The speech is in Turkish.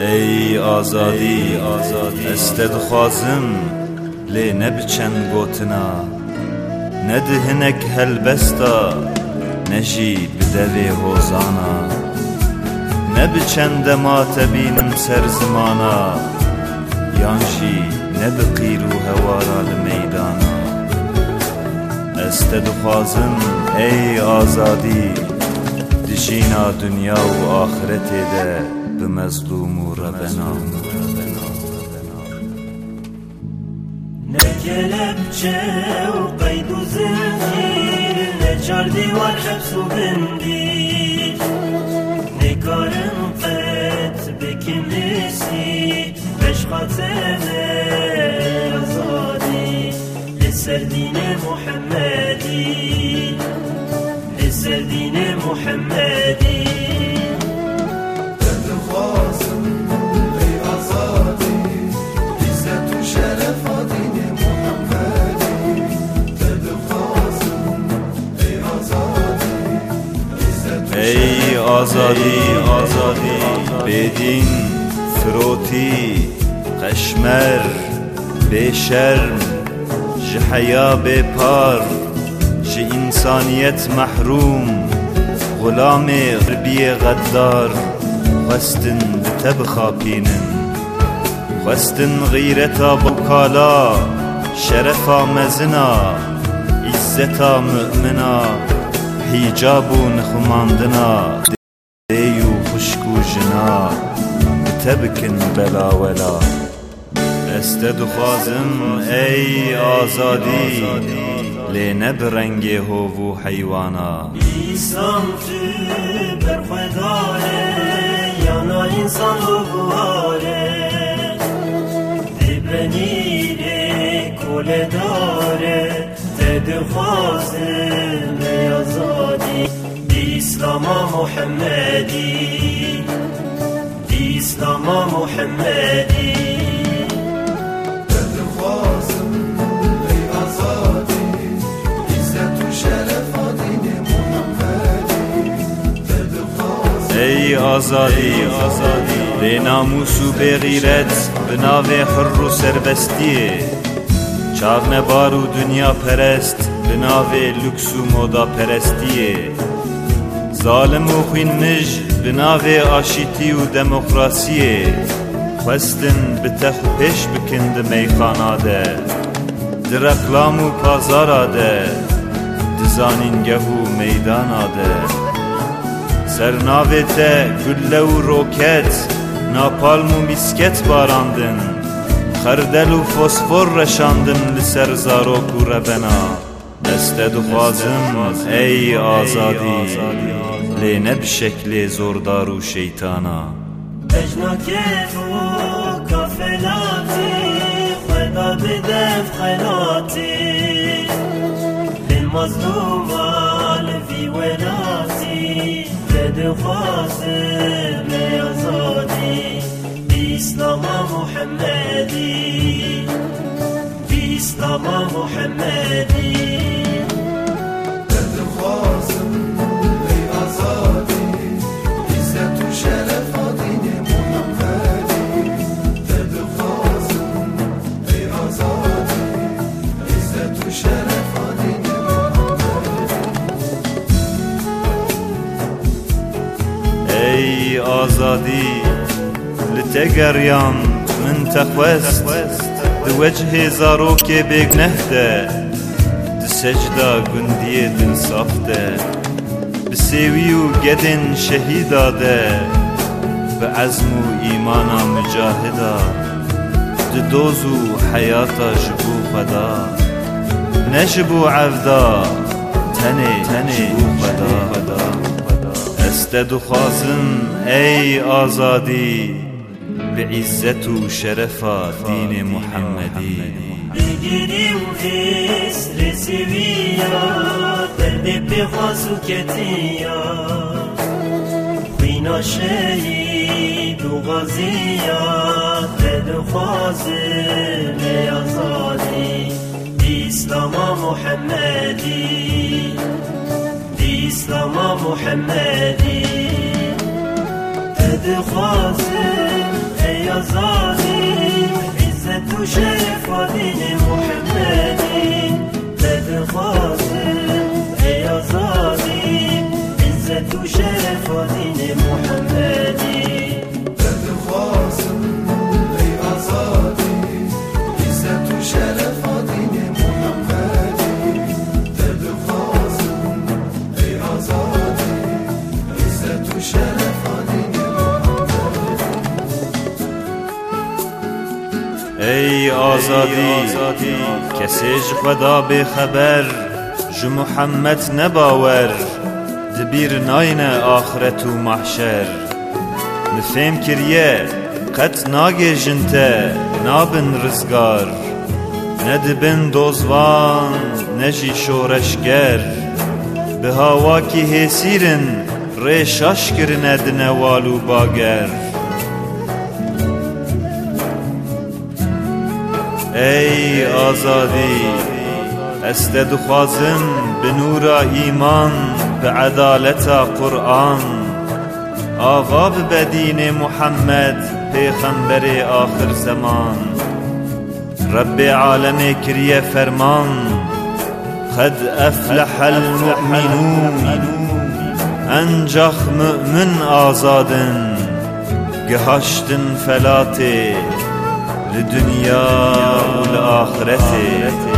ای آزادی است دخوازم لی نبچن گوتنا ندهنک هلبستا نجی بدوی هوزانا نبچن دما تبینم سر زمانا یانجی نبقیرو هوارا لمیدانا است دخوازم ای آزادی دجینا دنیا و آخرت ده به مظلوم و ربنا نكلب جاو قيد زنجير نجار ديوان حبس وبندير نكارم قد لسر محمدي لسر محمدي. آزادی آزادی. بدین فروتی قشمر. بشرم جحیا بپار ج انسانیت محروم. غلام غربی غدار. خستن بتب خاپینن خستن غیرتا بکالا شرفا مزنا عزتا مؤمنا حجاب و نخماندنا. دیو خشک و جنا بتبکن بلا ولا است دخوازم ای آزادی لی نبرنگ هو و حیوانا İslam tü berxwedare yana insan bu buhare Dibenire koledare tedxwazim ey azadi Di İslam'a Muhammedi Di İslam'a Muhammedi دخوازم ای آزادی عزت و شرف دین محمدی دخوازم ای آزادی آزادی به ناموس و به غیرت به ناو حر و سربستیه چاو بار و دنیا پرست به ناو لکس و مودا پرستیه Zalem u xwîn mij bi navê aşîtî û demokrasiyê xwestin bi te xu pêş bikin di meyxana de. Di reklam û pazara de di zanîngeh û meydana de. Sernavê te gülle û roket, napalm û misket barandin Xerdel û fosfor reşandin li ser zarok û rebena. Deste duhazım ey azadi. Lene şekli zordar u şeytana. Bejna kefu kafelati Xweba bidev xelati Lil mazluma levi velati Dede duhazım ey azadi. İslam'a Muhammedi İslam'a Muhammedi. آزادی لتگریان من تخوست دو وجه زاروک بیگ نهده د سجدا گندی دل صافته بسیوی و گدن شهیداده به عزم و ایمانا مجاهدا د دوز و حیاتا جبو خدا نجبو عفدا تنه جبو خدا. است دخوازم ای آزادی به عزت و شرفا دین محمدی بگیری و حس رسیویا درد بخواز و کتیا خوینا شهید و غازیا تدخوازم ای آزادی اسلام محمدی اسلام محمدي تدخاسي يا عزت عزة شرف ودين محمدي تدخاسي آزادی کسی خدا به خبر جو محمد نباور دبیر ناین آخرت و محشر. مفهم کریه قط ناگه جنته نابن رزگار. ندبن دوزوان نجی شورشگر به هوا کی هسیرن ریشاش کرنه دنوالو باگر. ای آزادی است دخوازم به نور ایمان به عدالت قرآن. آوا به دین محمد پیغمبر آخر زمان. رب عالم کریه فرمان قد افلح المؤمنون. انجخ مؤمن آزادن گهاشتن فلاته لدنیا و لآخرته